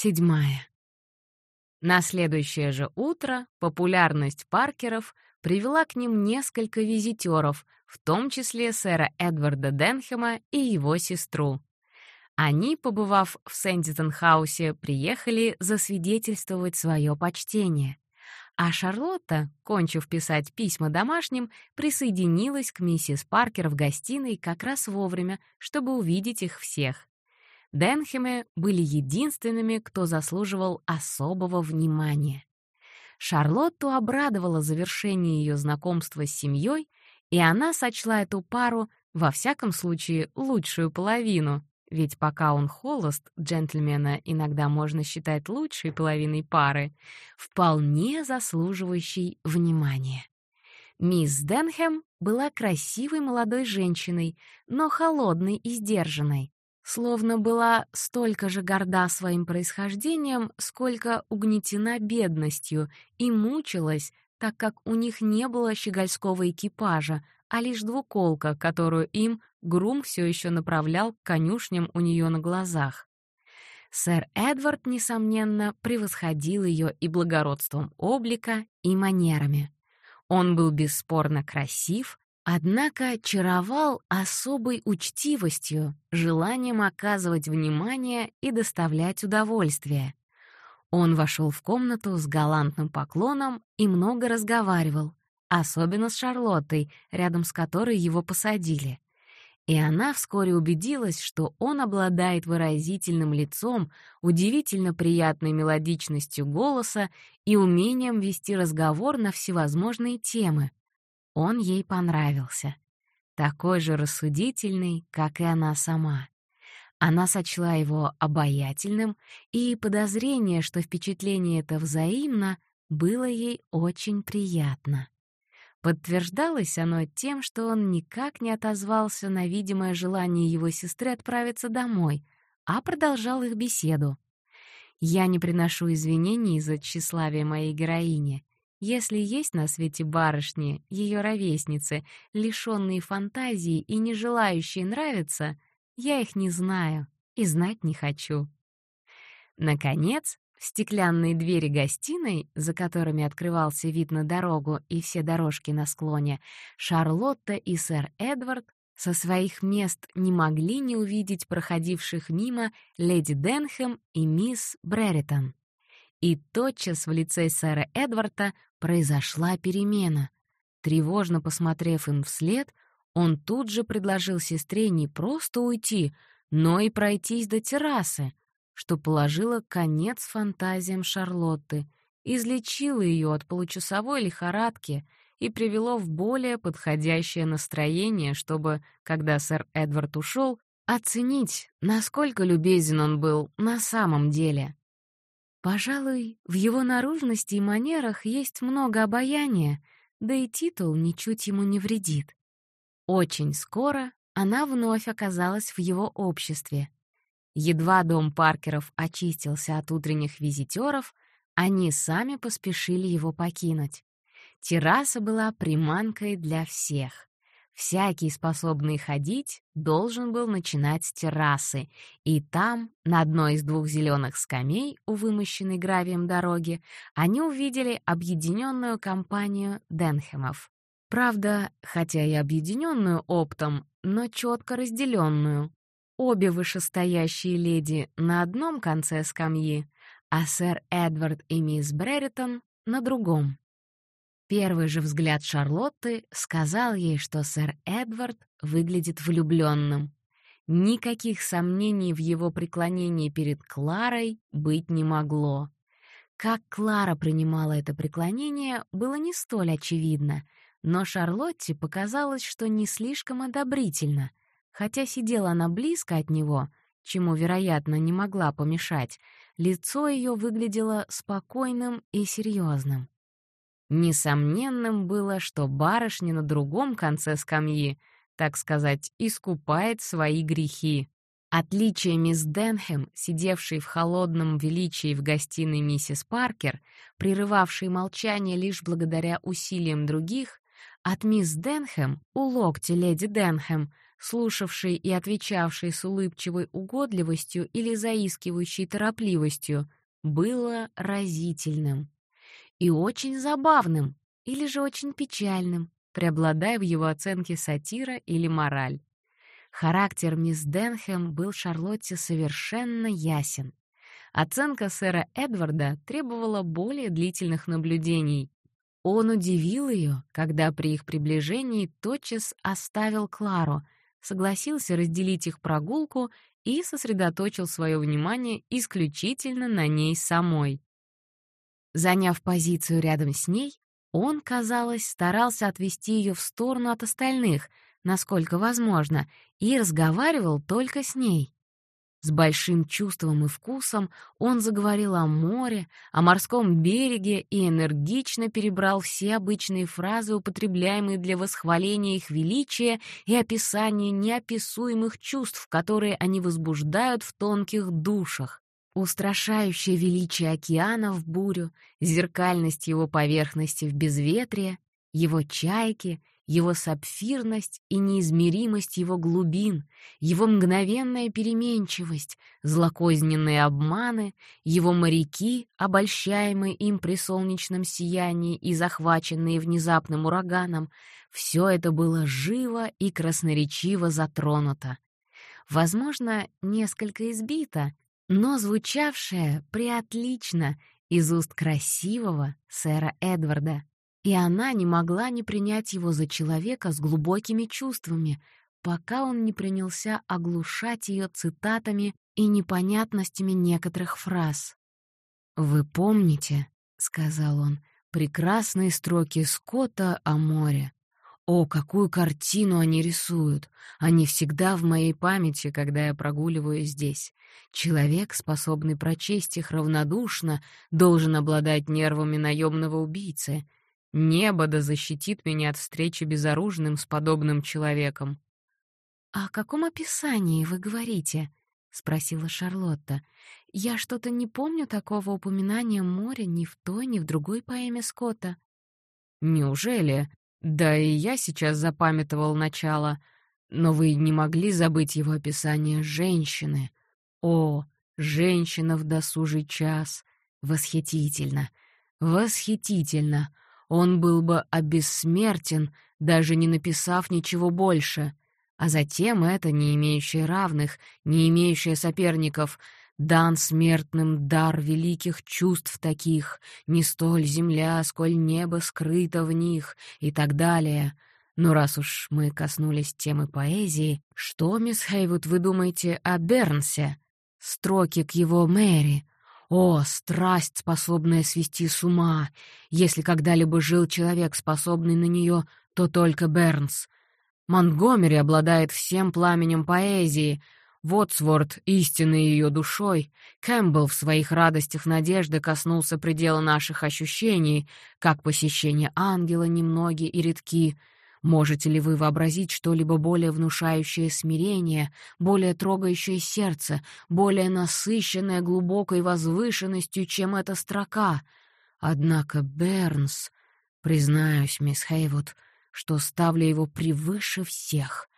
Седьмая. На следующее же утро популярность Паркеров привела к ним несколько визитеров, в том числе сэра Эдварда Денхема и его сестру. Они, побывав в Сэндитон-хаусе, приехали засвидетельствовать свое почтение. А Шарлотта, кончив писать письма домашним, присоединилась к миссис Паркер в гостиной как раз вовремя, чтобы увидеть их всех. Денхеме были единственными, кто заслуживал особого внимания. Шарлотту обрадовало завершение ее знакомства с семьей, и она сочла эту пару, во всяком случае, лучшую половину, ведь пока он холост, джентльмена иногда можно считать лучшей половиной пары, вполне заслуживающей внимания. Мисс Денхэм была красивой молодой женщиной, но холодной и сдержанной, словно была столько же горда своим происхождением, сколько угнетена бедностью, и мучилась, так как у них не было щегольского экипажа, а лишь двуколка, которую им Грум все еще направлял к конюшням у нее на глазах. Сэр Эдвард, несомненно, превосходил ее и благородством облика, и манерами. Он был бесспорно красив, однако очаровал особой учтивостью, желанием оказывать внимание и доставлять удовольствие. Он вошел в комнату с галантным поклоном и много разговаривал, особенно с Шарлоттой, рядом с которой его посадили. И она вскоре убедилась, что он обладает выразительным лицом, удивительно приятной мелодичностью голоса и умением вести разговор на всевозможные темы. Он ей понравился. Такой же рассудительный, как и она сама. Она сочла его обаятельным, и подозрение, что впечатление это взаимно, было ей очень приятно. Подтверждалось оно тем, что он никак не отозвался на видимое желание его сестры отправиться домой, а продолжал их беседу. «Я не приношу извинений за тщеславие моей героини. Если есть на свете барышни, ее ровесницы, лишенные фантазии и не желающие нравиться, я их не знаю и знать не хочу». Наконец, Стеклянные двери гостиной, за которыми открывался вид на дорогу и все дорожки на склоне, Шарлотта и сэр Эдвард со своих мест не могли не увидеть проходивших мимо леди Денхэм и мисс Бреритон. И тотчас в лице сэра Эдварда произошла перемена. Тревожно посмотрев им вслед, он тут же предложил сестре не просто уйти, но и пройтись до террасы, что положило конец фантазиям Шарлотты, излечило ее от получасовой лихорадки и привело в более подходящее настроение, чтобы, когда сэр Эдвард ушел, оценить, насколько любезен он был на самом деле. Пожалуй, в его наружности и манерах есть много обаяния, да и титул ничуть ему не вредит. Очень скоро она вновь оказалась в его обществе. Едва дом Паркеров очистился от утренних визитеров, они сами поспешили его покинуть. Терраса была приманкой для всех. Всякий, способный ходить, должен был начинать с террасы, и там, на одной из двух зеленых скамей у вымощенной гравием дороги, они увидели объединенную компанию Денхемов. Правда, хотя и объединенную оптом, но четко разделенную. Обе вышестоящие леди на одном конце скамьи, а сэр Эдвард и мисс Бреритон на другом. Первый же взгляд Шарлотты сказал ей, что сэр Эдвард выглядит влюбленным. Никаких сомнений в его преклонении перед Кларой быть не могло. Как Клара принимала это преклонение, было не столь очевидно, но Шарлотте показалось, что не слишком одобрительно — Хотя сидела она близко от него, чему, вероятно, не могла помешать, лицо ее выглядело спокойным и серьезным. Несомненным было, что барышня на другом конце скамьи, так сказать, искупает свои грехи. Отличие мисс Денхэм, сидевшей в холодном величии в гостиной миссис Паркер, прерывавшей молчание лишь благодаря усилиям других, от мисс Денхэм у локти леди Денхэм, слушавший и отвечавший с улыбчивой угодливостью или заискивающей торопливостью, было разительным. И очень забавным, или же очень печальным, преобладая в его оценке сатира или мораль. Характер мисс Денхэм был Шарлотте совершенно ясен. Оценка сэра Эдварда требовала более длительных наблюдений. Он удивил ее, когда при их приближении тотчас оставил Клару, согласился разделить их прогулку и сосредоточил свое внимание исключительно на ней самой. Заняв позицию рядом с ней, он, казалось, старался отвести ее в сторону от остальных, насколько возможно, и разговаривал только с ней. С большим чувством и вкусом он заговорил о море, о морском береге и энергично перебрал все обычные фразы, употребляемые для восхваления их величия и описания неописуемых чувств, которые они возбуждают в тонких душах. Устрашающее величие океана в бурю, зеркальность его поверхности в безветрие, его чайки — его сапфирность и неизмеримость его глубин, его мгновенная переменчивость, злокозненные обманы, его моряки, обольщаемые им при солнечном сиянии и захваченные внезапным ураганом, все это было живо и красноречиво затронуто. Возможно, несколько избито, но звучавшее преотлично из уст красивого сэра Эдварда и она не могла не принять его за человека с глубокими чувствами, пока он не принялся оглушать ее цитатами и непонятностями некоторых фраз. «Вы помните, — сказал он, — прекрасные строки Скотта о море. О, какую картину они рисуют! Они всегда в моей памяти, когда я прогуливаюсь здесь. Человек, способный прочесть их равнодушно, должен обладать нервами наемного убийцы — Небо да защитит меня от встречи безоружным с подобным человеком. «О каком описании вы говорите?» — спросила Шарлотта. «Я что-то не помню такого упоминания моря ни в той, ни в другой поэме Скотта». «Неужели? Да и я сейчас запамятовал начало. Но вы не могли забыть его описание женщины. О, женщина в досужий час! Восхитительно! Восхитительно! Он был бы обессмертен, даже не написав ничего больше. А затем это, не имеющее равных, не имеющее соперников, дан смертным дар великих чувств таких, не столь земля, сколь небо скрыто в них, и так далее. Но раз уж мы коснулись темы поэзии, что, мисс Хейвуд, вы думаете о Бернсе? Строки к его Мэри — о, страсть, способная свести с ума! Если когда-либо жил человек, способный на нее, то только Бернс. Монтгомери обладает всем пламенем поэзии, Вотсворт — истинной ее душой, Кэмпбелл в своих радостях надежды коснулся предела наших ощущений, как посещение ангела немногие и редки — Можете ли вы вообразить что-либо более внушающее смирение, более трогающее сердце, более насыщенное глубокой возвышенностью, чем эта строка? Однако Бернс, признаюсь, мисс Хейвуд, что ставлю его превыше всех.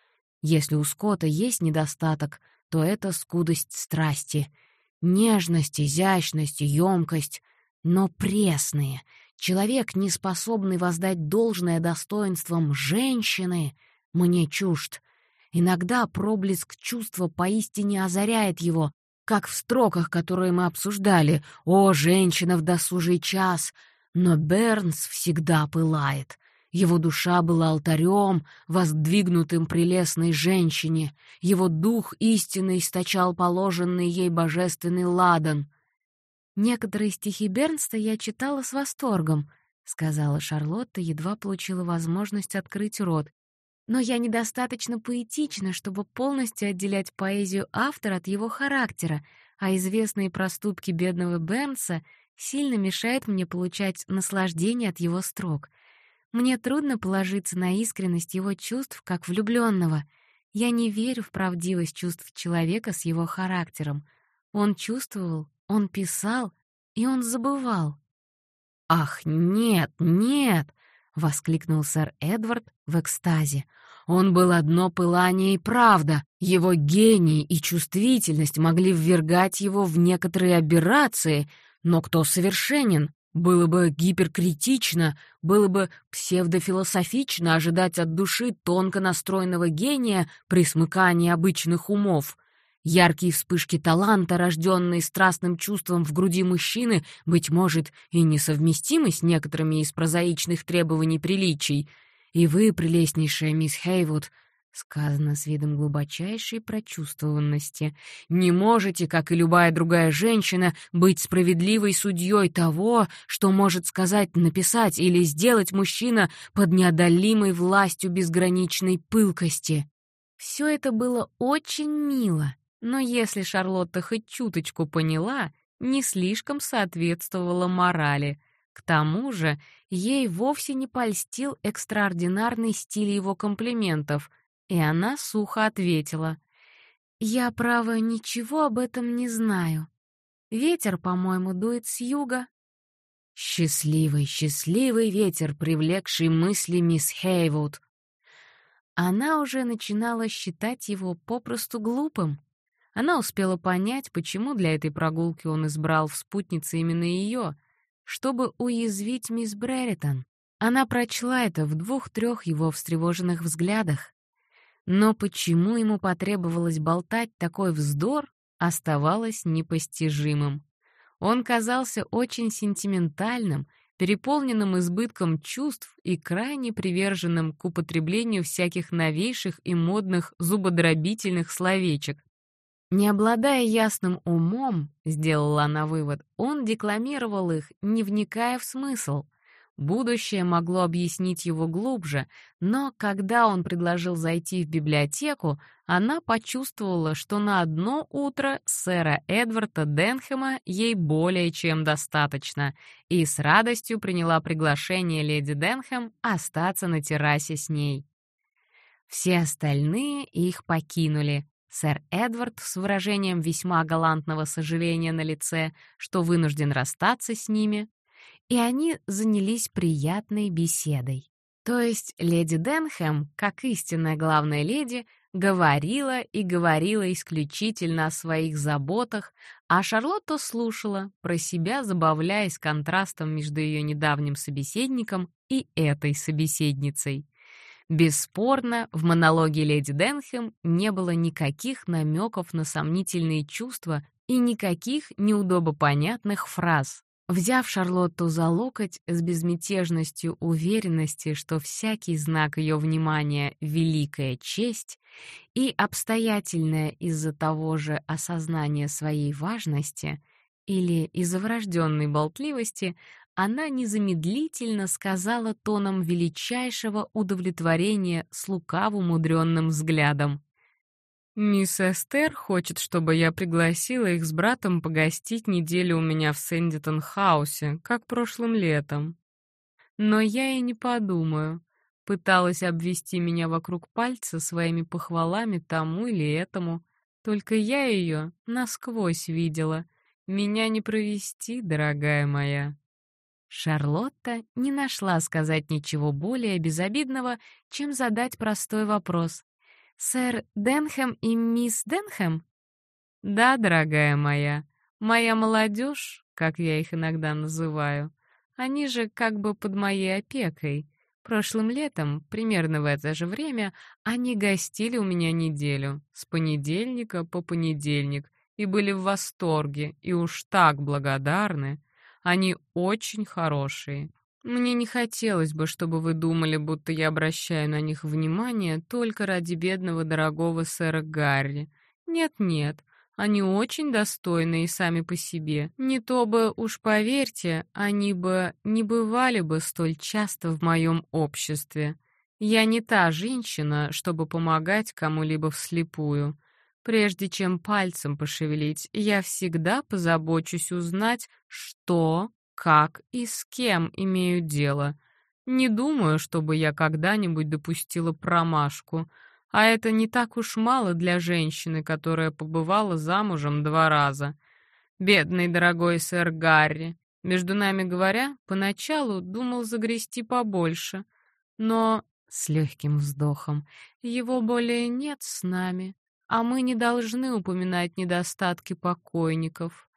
Если у Скотта есть недостаток, то это скудость страсти. Нежность, изящность, ёмкость, но пресные — Человек, не способный воздать должное достоинствам женщины, мне чужд. Иногда проблеск чувства поистине озаряет его, как в строках, которые мы обсуждали «О, женщина в досужий час!» Но Бернс всегда пылает. Его душа была алтарем, воздвигнутым прелестной женщине. Его дух истинно источал положенный ей божественный ладан — «Некоторые стихи Бернста я читала с восторгом», — сказала Шарлотта, едва получила возможность открыть рот. «Но я недостаточно поэтична, чтобы полностью отделять поэзию автора от его характера, а известные проступки бедного Бернса сильно мешают мне получать наслаждение от его строк. Мне трудно положиться на искренность его чувств как влюбленного. Я не верю в правдивость чувств человека с его характером. Он чувствовал, он писал, и он забывал. «Ах, нет, нет!» — воскликнул сэр Эдвард в экстазе. Он был одно пылание и правда. Его гений и чувствительность могли ввергать его в некоторые аберрации, но кто совершенен? Было бы гиперкритично, было бы псевдофилософично ожидать от души тонко настроенного гения при смыкании обычных умов. Яркие вспышки таланта, рожденные страстным чувством в груди мужчины, быть может, и несовместимы с некоторыми из прозаичных требований приличий. И вы, прелестнейшая мисс Хейвуд, Сказано с видом глубочайшей прочувствованности. «Не можете, как и любая другая женщина, быть справедливой судьей того, что может сказать, написать или сделать мужчина под неодолимой властью безграничной пылкости». Все это было очень мило, но если Шарлотта хоть чуточку поняла, не слишком соответствовала морали. К тому же ей вовсе не польстил экстраординарный стиль его комплиментов — и она сухо ответила. «Я, право, ничего об этом не знаю. Ветер, по-моему, дует с юга». Счастливый, счастливый ветер, привлекший мысли мисс Хейвуд. Она уже начинала считать его попросту глупым. Она успела понять, почему для этой прогулки он избрал в спутнице именно ее, чтобы уязвить мисс Брэритон. Она прочла это в двух-трех его встревоженных взглядах. Но почему ему потребовалось болтать такой вздор, оставалось непостижимым. Он казался очень сентиментальным, переполненным избытком чувств и крайне приверженным к употреблению всяких новейших и модных зубодробительных словечек. Не обладая ясным умом, сделала она вывод, он декламировал их, не вникая в смысл — Будущее могло объяснить его глубже, но когда он предложил зайти в библиотеку, она почувствовала, что на одно утро сэра Эдварда Денхэма ей более чем достаточно, и с радостью приняла приглашение леди Денхэм остаться на террасе с ней. Все остальные их покинули. Сэр Эдвард с выражением весьма галантного сожаления на лице, что вынужден расстаться с ними, и они занялись приятной беседой. То есть леди Денхэм, как истинная главная леди, говорила и говорила исключительно о своих заботах, а Шарлотта слушала, про себя забавляясь контрастом между ее недавним собеседником и этой собеседницей. Бесспорно, в монологе леди Денхэм не было никаких намеков на сомнительные чувства и никаких неудобопонятных фраз. Взяв Шарлотту за локоть с безмятежностью уверенности, что всякий знак ее внимания — великая честь, и обстоятельная из-за того же осознания своей важности или из-за врожденной болтливости, она незамедлительно сказала тоном величайшего удовлетворения с лукаво мудренным взглядом. Мисс Эстер хочет, чтобы я пригласила их с братом погостить неделю у меня в Сэндитон-хаусе, как прошлым летом. Но я и не подумаю. Пыталась обвести меня вокруг пальца своими похвалами тому или этому. Только я ее насквозь видела. Меня не провести, дорогая моя. Шарлотта не нашла сказать ничего более безобидного, чем задать простой вопрос. «Сэр Денхэм и мисс Денхэм?» «Да, дорогая моя, моя молодежь, как я их иногда называю, они же как бы под моей опекой. Прошлым летом, примерно в это же время, они гостили у меня неделю, с понедельника по понедельник, и были в восторге, и уж так благодарны. Они очень хорошие. Мне не хотелось бы, чтобы вы думали, будто я обращаю на них внимание только ради бедного дорогого сэра Гарри. Нет-нет, они очень достойны и сами по себе. Не то бы, уж поверьте, они бы не бывали бы столь часто в моем обществе. Я не та женщина, чтобы помогать кому-либо вслепую. Прежде чем пальцем пошевелить, я всегда позабочусь узнать, что как и с кем имею дело. Не думаю, чтобы я когда-нибудь допустила промашку, а это не так уж мало для женщины, которая побывала замужем два раза. Бедный дорогой сэр Гарри, Между нами говоря, поначалу думал загрести побольше, но с легким вздохом его более нет с нами, а мы не должны упоминать недостатки покойников.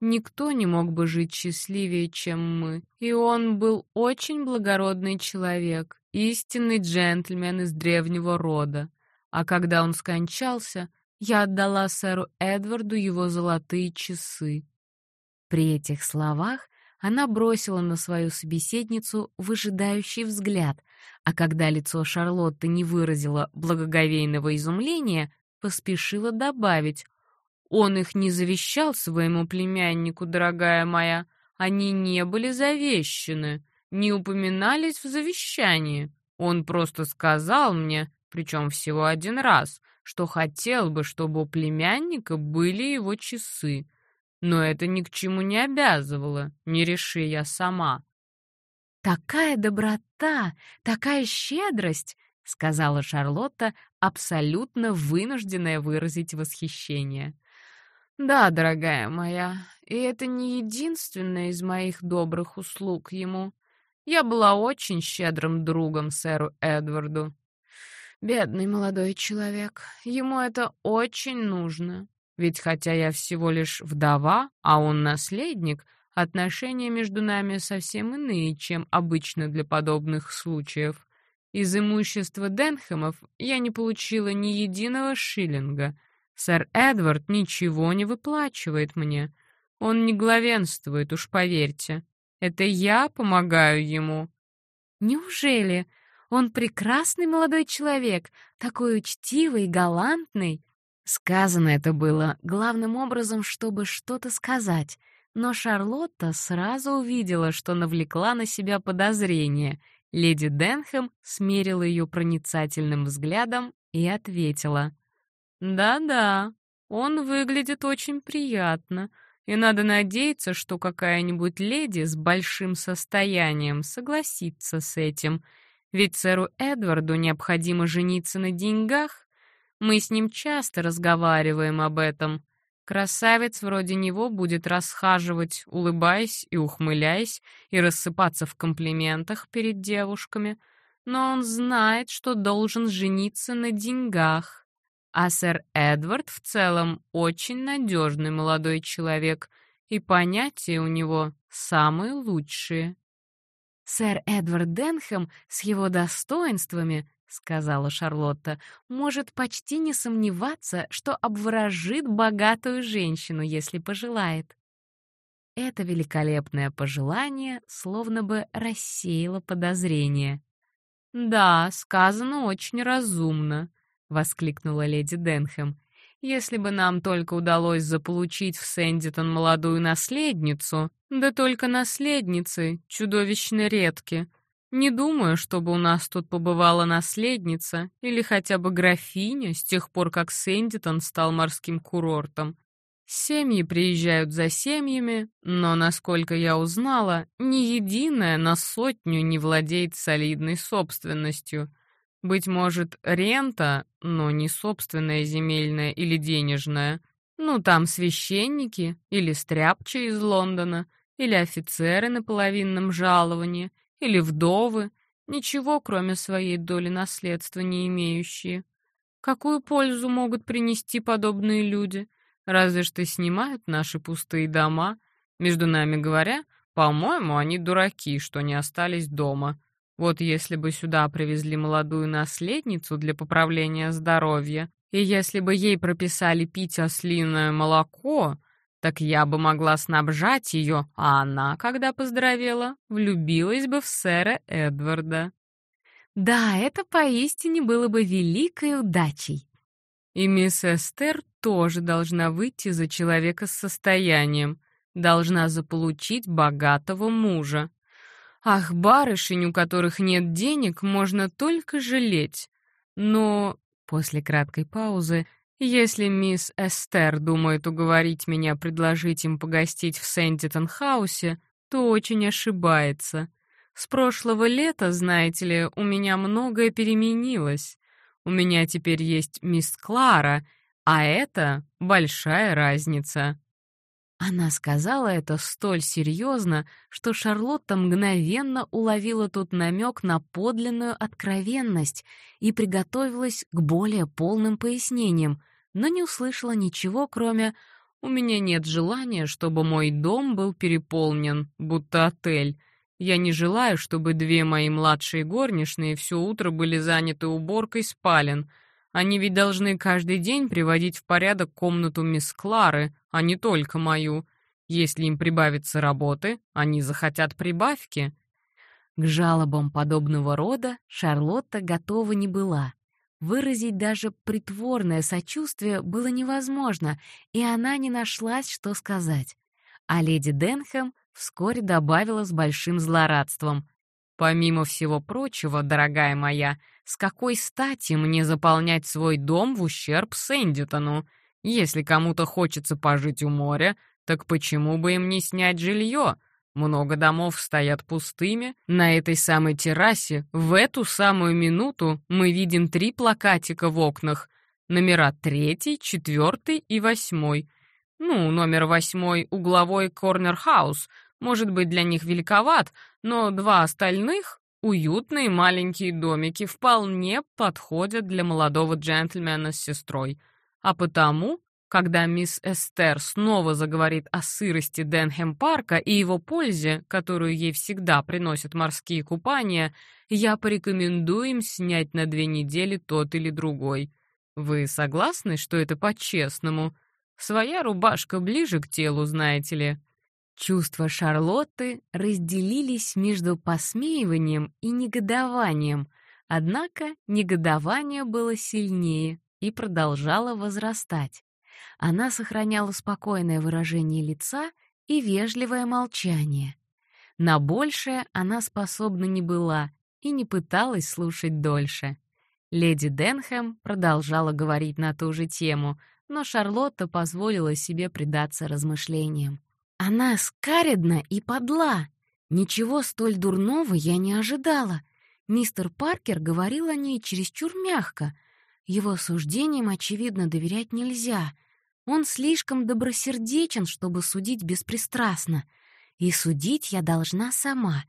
Никто не мог бы жить счастливее, чем мы, и он был очень благородный человек, истинный джентльмен из древнего рода. А когда он скончался, я отдала сэру Эдварду его золотые часы. При этих словах она бросила на свою собеседницу выжидающий взгляд, а когда лицо Шарлотты не выразило благоговейного изумления, поспешила добавить «Он их не завещал своему племяннику, дорогая моя, они не были завещены, не упоминались в завещании. Он просто сказал мне, причем всего один раз, что хотел бы, чтобы у племянника были его часы. Но это ни к чему не обязывало, не реши я сама. «Такая доброта, такая щедрость!» — сказала Шарлотта, абсолютно вынужденная выразить восхищение. «Да, дорогая моя, и это не единственная из моих добрых услуг ему. Я была очень щедрым другом сэру Эдварду. Бедный молодой человек, ему это очень нужно. Ведь хотя я всего лишь вдова, а он наследник, отношения между нами совсем иные, чем обычно для подобных случаев. Из имущества Денхэмов я не получила ни единого шиллинга. Сэр Эдвард ничего не выплачивает мне. Он не главенствует, уж поверьте. Это я помогаю ему. Неужели? Он прекрасный молодой человек, такой учтивый и галантный. Сказано это было главным образом, чтобы что-то сказать, но Шарлотта сразу увидела, что навлекла на себя подозрение. Леди Денхэм смерила ее проницательным взглядом и ответила. «Да-да, он выглядит очень приятно, и надо надеяться, что какая-нибудь леди с большим состоянием согласится с этим, ведь сэру Эдварду необходимо жениться на деньгах, мы с ним часто разговариваем об этом. Красавец вроде него будет расхаживать, улыбаясь и ухмыляясь, и рассыпаться в комплиментах перед девушками, но он знает, что должен жениться на деньгах. А сэр Эдвард в целом очень надежный молодой человек, и понятия у него самые лучшие. Сэр Эдвард Денхэм с его достоинствами — сказала Шарлотта, — может почти не сомневаться, что обворожит богатую женщину, если пожелает. Это великолепное пожелание словно бы рассеяло подозрение. «Да, сказано очень разумно», — воскликнула леди Денхэм. «Если бы нам только удалось заполучить в Сэндитон молодую наследницу, да только наследницы чудовищно редки, не думаю, чтобы у нас тут побывала наследница или хотя бы графиня с тех пор, как Сэндитон стал морским курортом. Семьи приезжают за семьями, но, насколько я узнала, ни единая на сотню не владеет солидной собственностью. Быть может, рента, но не собственная земельная или денежная. Ну, там священники или стряпчие из Лондона, или офицеры на половинном жаловании — или вдовы, ничего, кроме своей доли наследства не имеющие. Какую пользу могут принести подобные люди? Разве что снимают наши пустые дома. Между нами говоря, по-моему, они дураки, что не остались дома. Вот если бы сюда привезли молодую наследницу для поправления здоровья, и если бы ей прописали пить ослиное молоко, так я бы могла снабжать ее, а она, когда поздоровела, влюбилась бы в сэра Эдварда. Да, это поистине было бы великой удачей. И мисс Эстер тоже должна выйти за человека с состоянием, должна заполучить богатого мужа. Ах, барышень, у которых нет денег, можно только жалеть. Но после краткой паузы если мисс Эстер думает уговорить меня предложить им погостить в Сэндитон-хаусе, то очень ошибается. С прошлого лета, знаете ли, у меня многое переменилось. У меня теперь есть мисс Клара, а это большая разница. Она сказала это столь серьезно, что Шарлотта мгновенно уловила тут намек на подлинную откровенность и приготовилась к более полным пояснениям, но не услышала ничего, кроме «У меня нет желания, чтобы мой дом был переполнен, будто отель. Я не желаю, чтобы две мои младшие горничные все утро были заняты уборкой спален. Они ведь должны каждый день приводить в порядок комнату мисс Клары, а не только мою. Если им прибавится работы, они захотят прибавки. К жалобам подобного рода Шарлотта готова не была. Выразить даже притворное сочувствие было невозможно, и она не нашлась, что сказать. А леди Денхэм вскоре добавила с большим злорадством. «Помимо всего прочего, дорогая моя, с какой стати мне заполнять свой дом в ущерб Сэндитону? Если кому-то хочется пожить у моря, так почему бы им не снять жилье? Много домов стоят пустыми. На этой самой террасе в эту самую минуту мы видим три плакатика в окнах. Номера третий, четвертый и восьмой. Ну, номер восьмой — угловой корнер-хаус. Может быть, для них великоват, но два остальных, уютные маленькие домики, вполне подходят для молодого джентльмена с сестрой. А потому когда мисс Эстер снова заговорит о сырости Денхэм-парка и его пользе, которую ей всегда приносят морские купания, я порекомендую им снять на две недели тот или другой. Вы согласны, что это по-честному? Своя рубашка ближе к телу, знаете ли. Чувства Шарлотты разделились между посмеиванием и негодованием, однако негодование было сильнее и продолжало возрастать она сохраняла спокойное выражение лица и вежливое молчание. На большее она способна не была и не пыталась слушать дольше. Леди Денхэм продолжала говорить на ту же тему, но Шарлотта позволила себе предаться размышлениям. «Она скаредна и подла. Ничего столь дурного я не ожидала. Мистер Паркер говорил о ней чересчур мягко. Его суждениям, очевидно, доверять нельзя — он слишком добросердечен, чтобы судить беспристрастно. И судить я должна сама,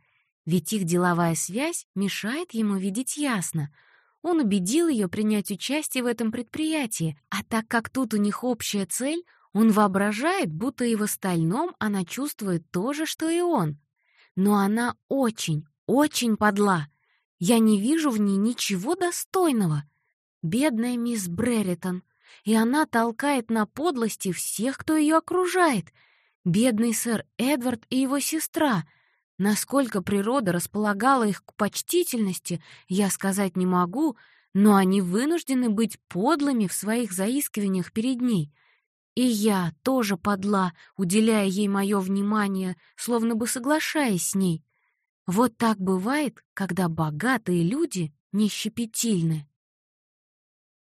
ведь их деловая связь мешает ему видеть ясно. Он убедил ее принять участие в этом предприятии, а так как тут у них общая цель, он воображает, будто и в остальном она чувствует то же, что и он. Но она очень, очень подла. Я не вижу в ней ничего достойного. Бедная мисс Бреритон и она толкает на подлости всех, кто ее окружает. Бедный сэр Эдвард и его сестра. Насколько природа располагала их к почтительности, я сказать не могу, но они вынуждены быть подлыми в своих заискиваниях перед ней. И я тоже подла, уделяя ей мое внимание, словно бы соглашаясь с ней. Вот так бывает, когда богатые люди нещепетильны.